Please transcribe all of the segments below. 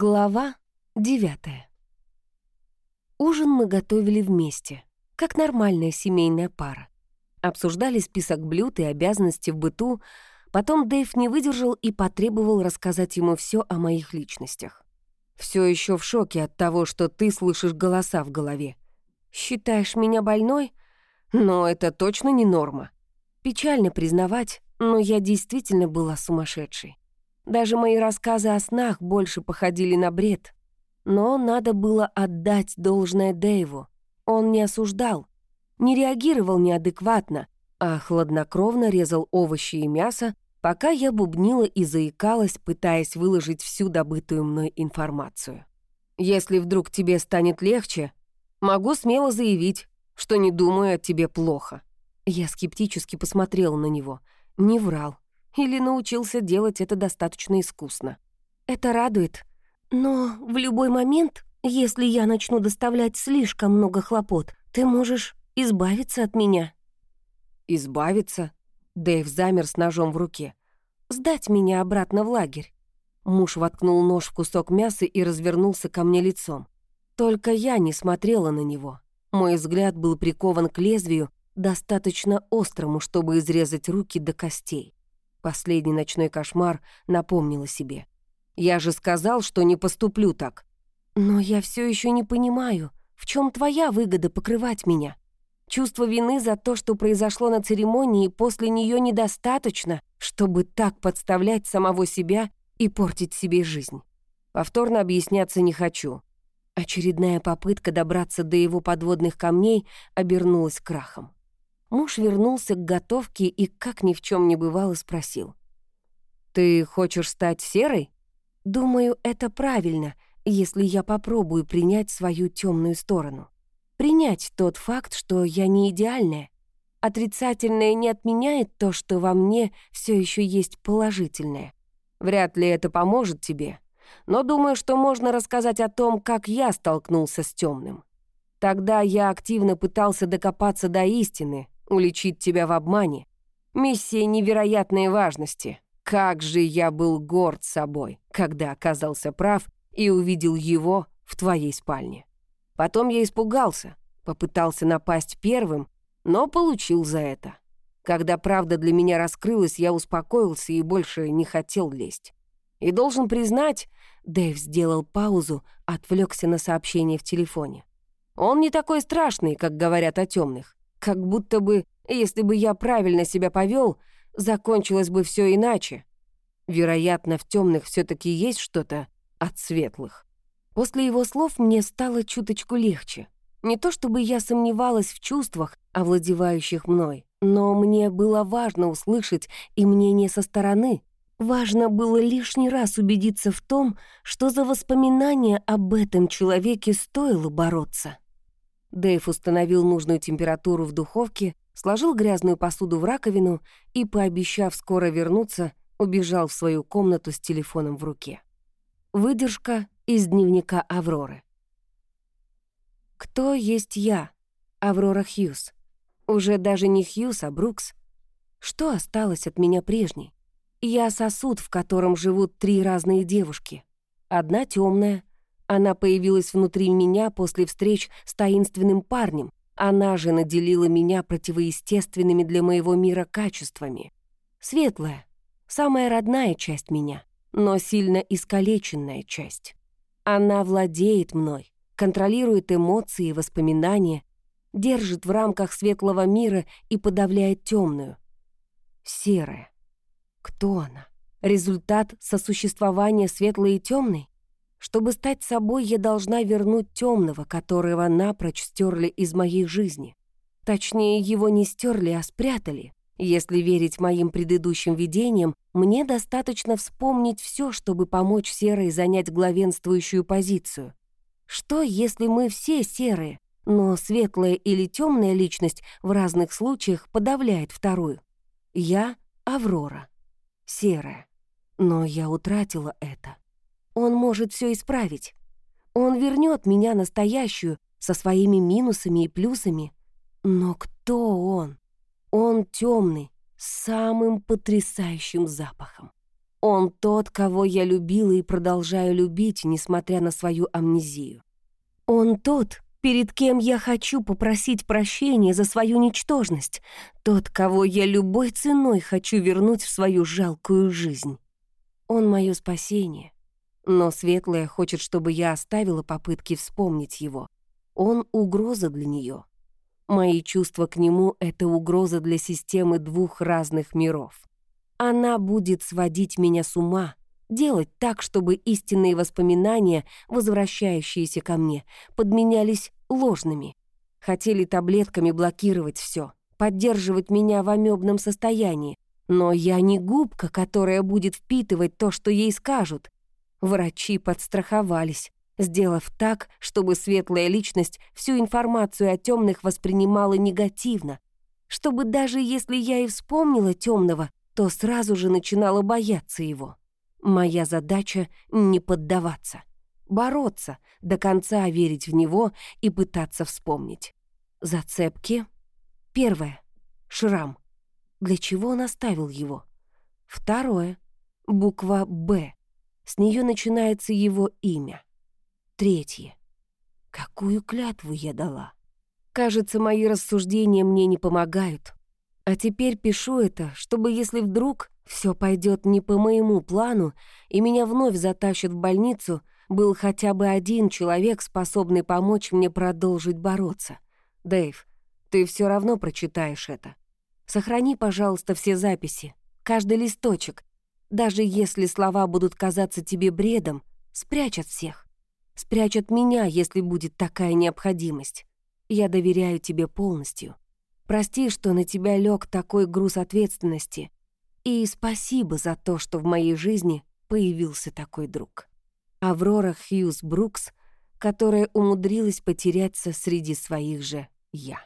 Глава девятая. Ужин мы готовили вместе, как нормальная семейная пара. Обсуждали список блюд и обязанностей в быту, потом Дэйв не выдержал и потребовал рассказать ему все о моих личностях. Все еще в шоке от того, что ты слышишь голоса в голове. Считаешь меня больной? Но это точно не норма. Печально признавать, но я действительно была сумасшедшей. Даже мои рассказы о снах больше походили на бред. Но надо было отдать должное Дэйву. Он не осуждал, не реагировал неадекватно, а хладнокровно резал овощи и мясо, пока я бубнила и заикалась, пытаясь выложить всю добытую мной информацию. «Если вдруг тебе станет легче, могу смело заявить, что не думаю о тебе плохо». Я скептически посмотрела на него. Не врал. Или научился делать это достаточно искусно. Это радует. Но в любой момент, если я начну доставлять слишком много хлопот, ты можешь избавиться от меня. Избавиться? Дэйв замер с ножом в руке. Сдать меня обратно в лагерь. Муж воткнул нож в кусок мяса и развернулся ко мне лицом. Только я не смотрела на него. Мой взгляд был прикован к лезвию, достаточно острому, чтобы изрезать руки до костей. Последний ночной кошмар напомнил о себе. «Я же сказал, что не поступлю так». «Но я все еще не понимаю, в чем твоя выгода покрывать меня? Чувство вины за то, что произошло на церемонии, после нее недостаточно, чтобы так подставлять самого себя и портить себе жизнь. Повторно объясняться не хочу». Очередная попытка добраться до его подводных камней обернулась крахом. Муж вернулся к готовке и, как ни в чем не бывало, спросил. «Ты хочешь стать серой?» «Думаю, это правильно, если я попробую принять свою темную сторону. Принять тот факт, что я не идеальная. Отрицательное не отменяет то, что во мне все еще есть положительное. Вряд ли это поможет тебе, но думаю, что можно рассказать о том, как я столкнулся с темным. Тогда я активно пытался докопаться до истины, уличить тебя в обмане. Миссия невероятной важности. Как же я был горд собой, когда оказался прав и увидел его в твоей спальне. Потом я испугался, попытался напасть первым, но получил за это. Когда правда для меня раскрылась, я успокоился и больше не хотел лезть. И должен признать, Дэйв сделал паузу, отвлекся на сообщение в телефоне. Он не такой страшный, как говорят о темных. Как будто бы, если бы я правильно себя повел, закончилось бы все иначе. Вероятно, в темных все таки есть что-то от светлых. После его слов мне стало чуточку легче. Не то чтобы я сомневалась в чувствах, овладевающих мной, но мне было важно услышать и мнение со стороны. Важно было лишний раз убедиться в том, что за воспоминания об этом человеке стоило бороться. Дэйв установил нужную температуру в духовке, сложил грязную посуду в раковину и, пообещав скоро вернуться, убежал в свою комнату с телефоном в руке. Выдержка из дневника Авроры. Кто есть я, Аврора Хьюз? Уже даже не Хьюз, а Брукс. Что осталось от меня прежней? Я сосуд, в котором живут три разные девушки. Одна темная, она появилась внутри меня после встреч с таинственным парнем. Она же наделила меня противоестественными для моего мира качествами. Светлая, самая родная часть меня, но сильно искалеченная часть. Она владеет мной, контролирует эмоции и воспоминания, держит в рамках светлого мира и подавляет темную. Серая. Кто она? Результат сосуществования светлой и темной? Чтобы стать собой, я должна вернуть темного, которого напрочь стерли из моей жизни. Точнее, его не стерли, а спрятали. Если верить моим предыдущим видениям, мне достаточно вспомнить все, чтобы помочь Серой занять главенствующую позицию. Что, если мы все серые, но светлая или темная личность в разных случаях подавляет вторую? Я — Аврора, серая. Но я утратила это. Он может все исправить. Он вернет меня настоящую, со своими минусами и плюсами. Но кто он? Он темный, с самым потрясающим запахом. Он тот, кого я любила и продолжаю любить, несмотря на свою амнезию. Он тот, перед кем я хочу попросить прощения за свою ничтожность, тот, кого я любой ценой хочу вернуть в свою жалкую жизнь. Он мое спасение. Но Светлая хочет, чтобы я оставила попытки вспомнить его. Он — угроза для нее. Мои чувства к нему — это угроза для системы двух разных миров. Она будет сводить меня с ума, делать так, чтобы истинные воспоминания, возвращающиеся ко мне, подменялись ложными. Хотели таблетками блокировать все, поддерживать меня в амебном состоянии. Но я не губка, которая будет впитывать то, что ей скажут. Врачи подстраховались, сделав так, чтобы светлая личность всю информацию о темных воспринимала негативно, чтобы даже если я и вспомнила темного, то сразу же начинала бояться его. Моя задача — не поддаваться, бороться, до конца верить в него и пытаться вспомнить. Зацепки. Первое. Шрам. Для чего он оставил его? Второе. Буква «Б». С нее начинается его имя. Третье. Какую клятву я дала? Кажется, мои рассуждения мне не помогают. А теперь пишу это, чтобы если вдруг все пойдет не по моему плану и меня вновь затащат в больницу, был хотя бы один человек, способный помочь мне продолжить бороться. Дэйв, ты все равно прочитаешь это. Сохрани, пожалуйста, все записи, каждый листочек. Даже если слова будут казаться тебе бредом, спрячь от всех. Спрячь от меня, если будет такая необходимость. Я доверяю тебе полностью. Прости, что на тебя лег такой груз ответственности. И спасибо за то, что в моей жизни появился такой друг. Аврора Хьюз Брукс, которая умудрилась потеряться среди своих же «я».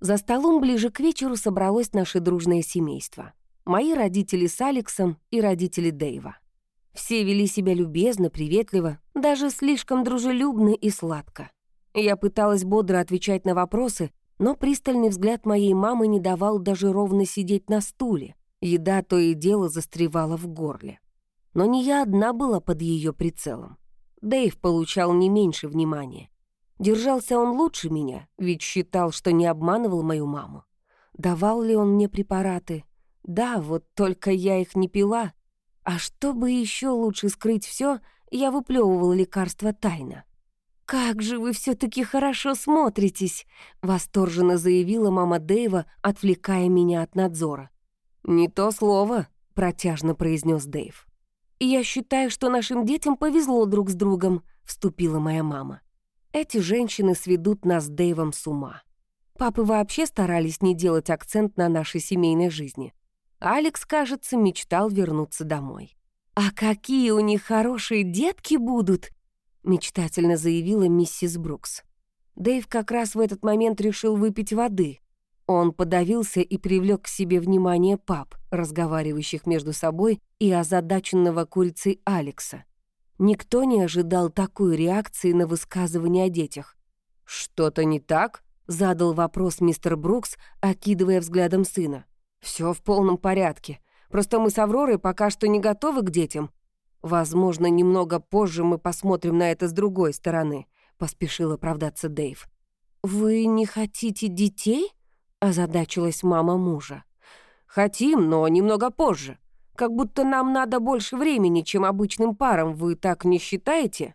За столом ближе к вечеру собралось наше дружное семейство. Мои родители с Алексом и родители Дэйва. Все вели себя любезно, приветливо, даже слишком дружелюбно и сладко. Я пыталась бодро отвечать на вопросы, но пристальный взгляд моей мамы не давал даже ровно сидеть на стуле. Еда то и дело застревала в горле. Но не я одна была под ее прицелом. Дэйв получал не меньше внимания. Держался он лучше меня, ведь считал, что не обманывал мою маму. Давал ли он мне препараты? Да, вот только я их не пила. А чтобы еще лучше скрыть все, я выплевывала лекарства тайно. «Как же вы все таки хорошо смотритесь!» — восторженно заявила мама Дэйва, отвлекая меня от надзора. «Не то слово», — протяжно произнес Дэйв. «Я считаю, что нашим детям повезло друг с другом», — вступила моя мама. «Эти женщины сведут нас с Дэйвом с ума. Папы вообще старались не делать акцент на нашей семейной жизни. Алекс, кажется, мечтал вернуться домой. «А какие у них хорошие детки будут!» мечтательно заявила миссис Брукс. Дэйв как раз в этот момент решил выпить воды. Он подавился и привлек к себе внимание пап, разговаривающих между собой, и озадаченного курицей Алекса. Никто не ожидал такой реакции на высказывание о детях. «Что-то не так?» — задал вопрос мистер Брукс, окидывая взглядом сына. Все в полном порядке. Просто мы с Авророй пока что не готовы к детям, «Возможно, немного позже мы посмотрим на это с другой стороны», — поспешил оправдаться Дэйв. «Вы не хотите детей?» — озадачилась мама мужа. «Хотим, но немного позже. Как будто нам надо больше времени, чем обычным парам, вы так не считаете?»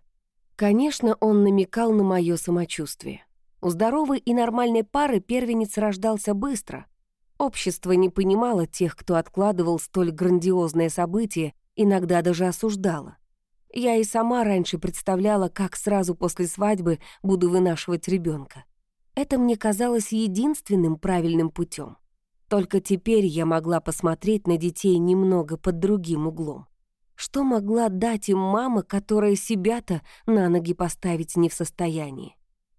Конечно, он намекал на мое самочувствие. У здоровой и нормальной пары первенец рождался быстро. Общество не понимало тех, кто откладывал столь грандиозное событие иногда даже осуждала. Я и сама раньше представляла, как сразу после свадьбы буду вынашивать ребенка. Это мне казалось единственным правильным путем. Только теперь я могла посмотреть на детей немного под другим углом. Что могла дать им мама, которая себя-то на ноги поставить не в состоянии?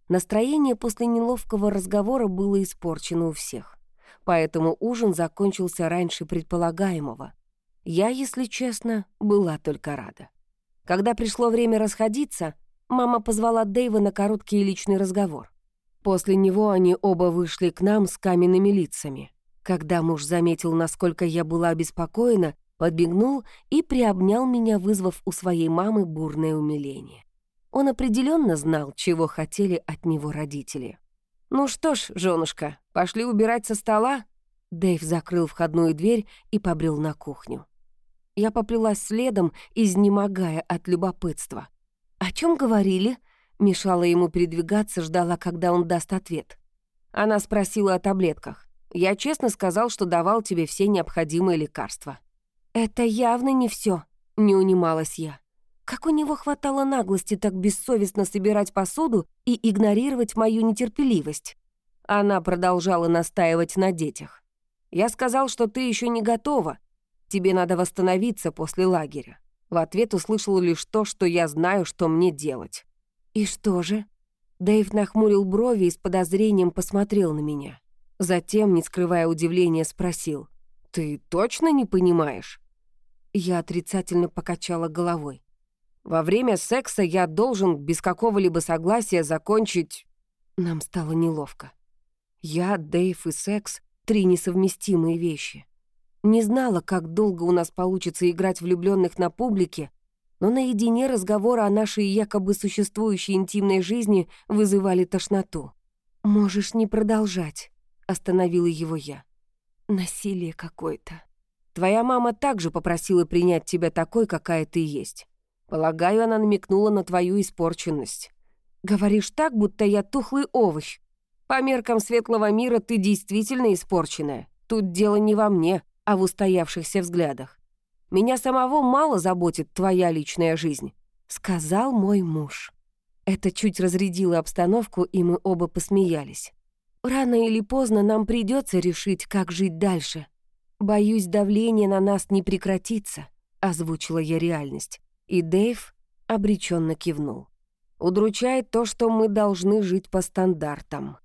Настроение после неловкого разговора было испорчено у всех. Поэтому ужин закончился раньше предполагаемого. Я, если честно, была только рада. Когда пришло время расходиться, мама позвала Дэйва на короткий личный разговор. После него они оба вышли к нам с каменными лицами. Когда муж заметил, насколько я была обеспокоена, подбегнул и приобнял меня, вызвав у своей мамы бурное умиление. Он определенно знал, чего хотели от него родители. «Ну что ж, женушка, пошли убирать со стола?» Дэйв закрыл входную дверь и побрел на кухню. Я поплелась следом, изнемогая от любопытства. «О чем говорили?» Мешала ему передвигаться, ждала, когда он даст ответ. Она спросила о таблетках. «Я честно сказал, что давал тебе все необходимые лекарства». «Это явно не все, не унималась я. Как у него хватало наглости так бессовестно собирать посуду и игнорировать мою нетерпеливость? Она продолжала настаивать на детях. «Я сказал, что ты еще не готова. Тебе надо восстановиться после лагеря». В ответ услышал лишь то, что я знаю, что мне делать. «И что же?» Дэйв нахмурил брови и с подозрением посмотрел на меня. Затем, не скрывая удивления, спросил. «Ты точно не понимаешь?» Я отрицательно покачала головой. Во время секса я должен без какого-либо согласия закончить... Нам стало неловко. Я, Дэйв и секс — три несовместимые вещи. Не знала, как долго у нас получится играть влюбленных на публике, но наедине разговоры о нашей якобы существующей интимной жизни вызывали тошноту. «Можешь не продолжать», — остановила его я. «Насилие какое-то». «Твоя мама также попросила принять тебя такой, какая ты есть. Полагаю, она намекнула на твою испорченность. Говоришь так, будто я тухлый овощ. По меркам светлого мира ты действительно испорченная. Тут дело не во мне, а в устоявшихся взглядах. Меня самого мало заботит твоя личная жизнь», — сказал мой муж. Это чуть разрядило обстановку, и мы оба посмеялись. «Рано или поздно нам придется решить, как жить дальше. Боюсь, давление на нас не прекратится», — озвучила я реальность. И Дэйв обреченно кивнул. Удручает то, что мы должны жить по стандартам.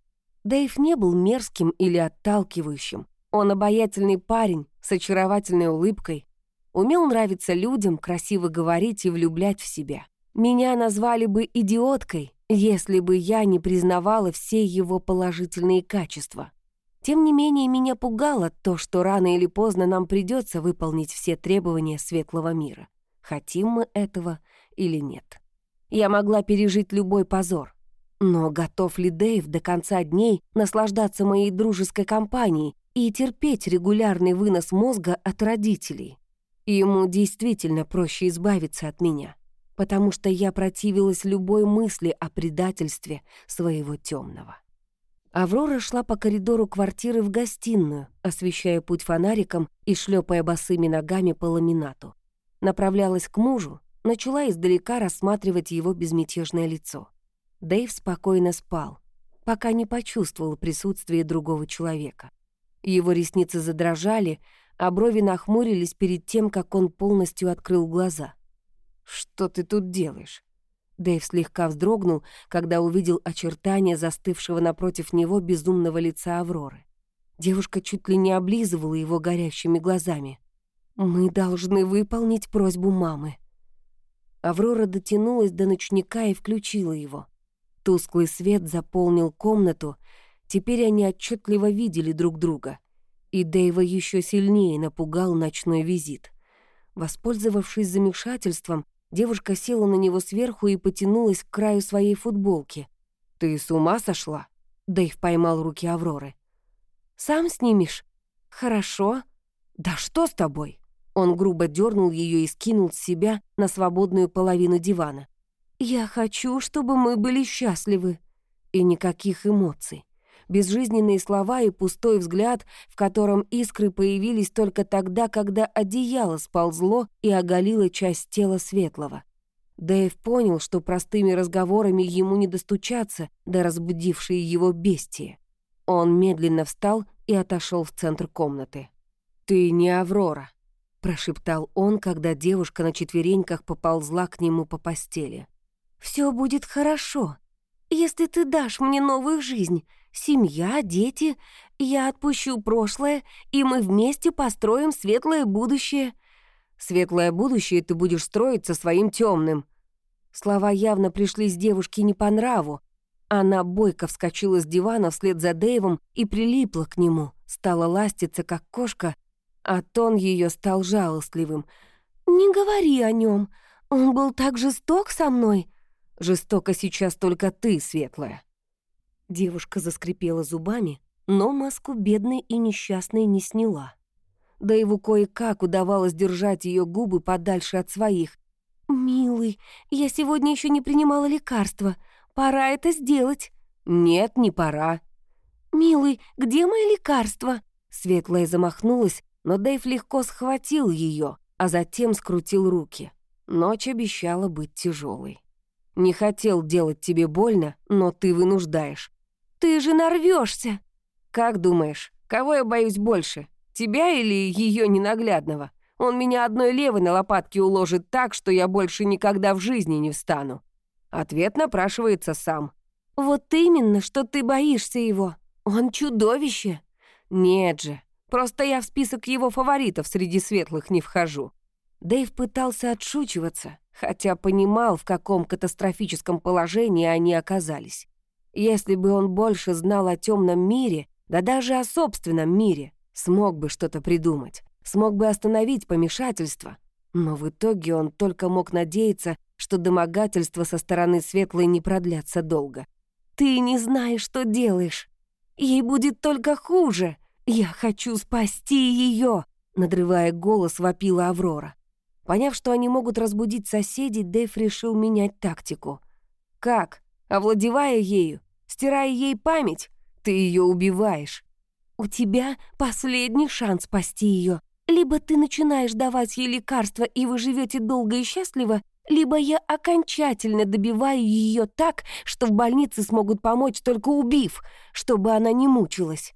Дэйв не был мерзким или отталкивающим. Он обаятельный парень с очаровательной улыбкой, умел нравиться людям, красиво говорить и влюблять в себя. Меня назвали бы идиоткой, если бы я не признавала все его положительные качества. Тем не менее, меня пугало то, что рано или поздно нам придется выполнить все требования светлого мира хотим мы этого или нет. Я могла пережить любой позор. Но готов ли Дэйв до конца дней наслаждаться моей дружеской компанией и терпеть регулярный вынос мозга от родителей? Ему действительно проще избавиться от меня, потому что я противилась любой мысли о предательстве своего темного. Аврора шла по коридору квартиры в гостиную, освещая путь фонариком и шлепая босыми ногами по ламинату направлялась к мужу, начала издалека рассматривать его безмятежное лицо. Дэйв спокойно спал, пока не почувствовал присутствие другого человека. Его ресницы задрожали, а брови нахмурились перед тем, как он полностью открыл глаза. «Что ты тут делаешь?» Дэйв слегка вздрогнул, когда увидел очертания застывшего напротив него безумного лица Авроры. Девушка чуть ли не облизывала его горящими глазами. «Мы должны выполнить просьбу мамы». Аврора дотянулась до ночника и включила его. Тусклый свет заполнил комнату, теперь они отчетливо видели друг друга. И Дэйва еще сильнее напугал ночной визит. Воспользовавшись замешательством, девушка села на него сверху и потянулась к краю своей футболки. «Ты с ума сошла?» Дэйв поймал руки Авроры. «Сам снимешь?» «Хорошо». «Да что с тобой?» Он грубо дернул ее и скинул с себя на свободную половину дивана. «Я хочу, чтобы мы были счастливы». И никаких эмоций. Безжизненные слова и пустой взгляд, в котором искры появились только тогда, когда одеяло сползло и оголило часть тела светлого. Дэйв понял, что простыми разговорами ему не достучаться до разбудившей его бестии. Он медленно встал и отошел в центр комнаты. «Ты не Аврора», прошептал он, когда девушка на четвереньках поползла к нему по постели. Все будет хорошо. Если ты дашь мне новую жизнь, семья, дети, я отпущу прошлое, и мы вместе построим светлое будущее. Светлое будущее ты будешь строить со своим темным. Слова явно пришли с девушки не по нраву. Она бойко вскочила с дивана вслед за Дэйвом и прилипла к нему, стала ластиться, как кошка, а тон ее стал жалостливым. «Не говори о нем. Он был так жесток со мной». «Жестоко сейчас только ты, Светлая». Девушка заскрипела зубами, но маску бедной и несчастной не сняла. Да его кое-как удавалось держать ее губы подальше от своих. «Милый, я сегодня еще не принимала лекарства. Пора это сделать». «Нет, не пора». «Милый, где мои лекарства?» Светлая замахнулась, но Дэйв легко схватил ее, а затем скрутил руки. Ночь обещала быть тяжелой. «Не хотел делать тебе больно, но ты вынуждаешь». «Ты же нарвешься. «Как думаешь, кого я боюсь больше, тебя или ее ненаглядного? Он меня одной левой на лопатке уложит так, что я больше никогда в жизни не встану». Ответ напрашивается сам. «Вот именно, что ты боишься его. Он чудовище». «Нет же, просто я в список его фаворитов среди светлых не вхожу». Дэйв пытался отшучиваться, хотя понимал, в каком катастрофическом положении они оказались. Если бы он больше знал о темном мире, да даже о собственном мире, смог бы что-то придумать, смог бы остановить помешательство. Но в итоге он только мог надеяться, что домогательства со стороны Светлой не продлятся долго. «Ты не знаешь, что делаешь. Ей будет только хуже. Я хочу спасти ее!» Надрывая голос, вопила Аврора. Поняв, что они могут разбудить соседей, Дэйв решил менять тактику. «Как? Овладевая ею? Стирая ей память? Ты ее убиваешь!» «У тебя последний шанс спасти ее. Либо ты начинаешь давать ей лекарства, и вы живете долго и счастливо, либо я окончательно добиваю ее так, что в больнице смогут помочь, только убив, чтобы она не мучилась.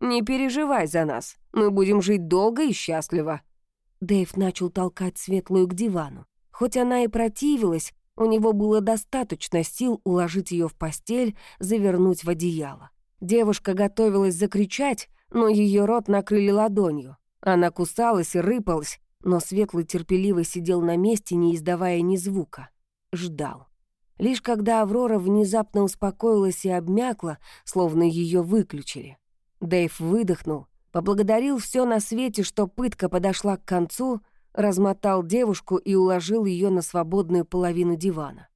«Не переживай за нас, мы будем жить долго и счастливо». Дэйв начал толкать Светлую к дивану. Хоть она и противилась, у него было достаточно сил уложить ее в постель, завернуть в одеяло. Девушка готовилась закричать, но ее рот накрыли ладонью. Она кусалась и рыпалась, но Светлый терпеливо сидел на месте, не издавая ни звука. Ждал. Лишь когда Аврора внезапно успокоилась и обмякла, словно ее выключили. Дэйв выдохнул, поблагодарил все на свете, что пытка подошла к концу, размотал девушку и уложил ее на свободную половину дивана.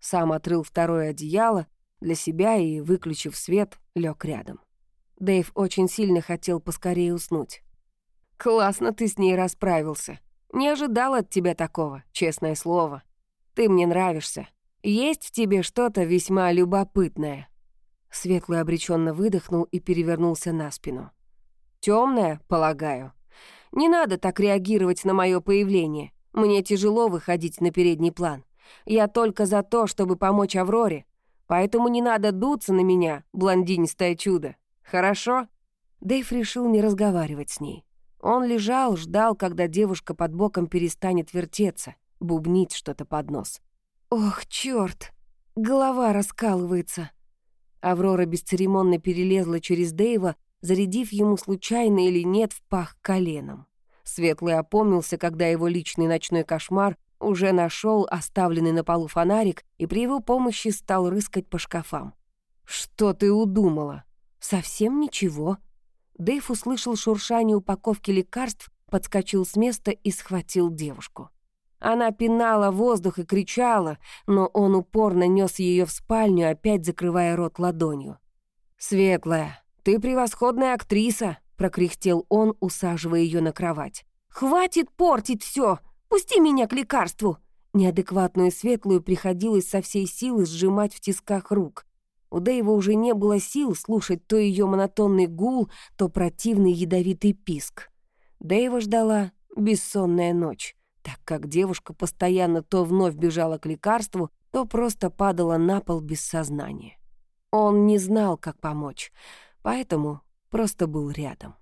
Сам отрыл второе одеяло для себя и, выключив свет, лег рядом. Дэйв очень сильно хотел поскорее уснуть. «Классно ты с ней расправился. Не ожидал от тебя такого, честное слово. Ты мне нравишься. Есть в тебе что-то весьма любопытное». Светлый обреченно выдохнул и перевернулся на спину. Темное, полагаю. Не надо так реагировать на мое появление. Мне тяжело выходить на передний план. Я только за то, чтобы помочь Авроре. Поэтому не надо дуться на меня, блондинистое чудо. Хорошо?» Дэйв решил не разговаривать с ней. Он лежал, ждал, когда девушка под боком перестанет вертеться, бубнить что-то под нос. «Ох, чёрт! Голова раскалывается!» Аврора бесцеремонно перелезла через Дэйва, зарядив ему случайно или нет в пах коленом. Светлый опомнился, когда его личный ночной кошмар уже нашел оставленный на полу фонарик и при его помощи стал рыскать по шкафам. «Что ты удумала?» «Совсем ничего», Дэйв услышал шуршание упаковки лекарств, подскочил с места и схватил девушку. Она пинала воздух и кричала, но он упорно нес ее в спальню, опять закрывая рот ладонью. «Светлая, ты превосходная актриса!» — прокряхтел он, усаживая ее на кровать. «Хватит портить все! Пусти меня к лекарству!» Неадекватную светлую приходилось со всей силы сжимать в тисках рук. У Дэйва уже не было сил слушать то ее монотонный гул, то противный ядовитый писк. Дэйва ждала бессонная ночь, так как девушка постоянно то вновь бежала к лекарству, то просто падала на пол без сознания. Он не знал, как помочь, поэтому просто был рядом.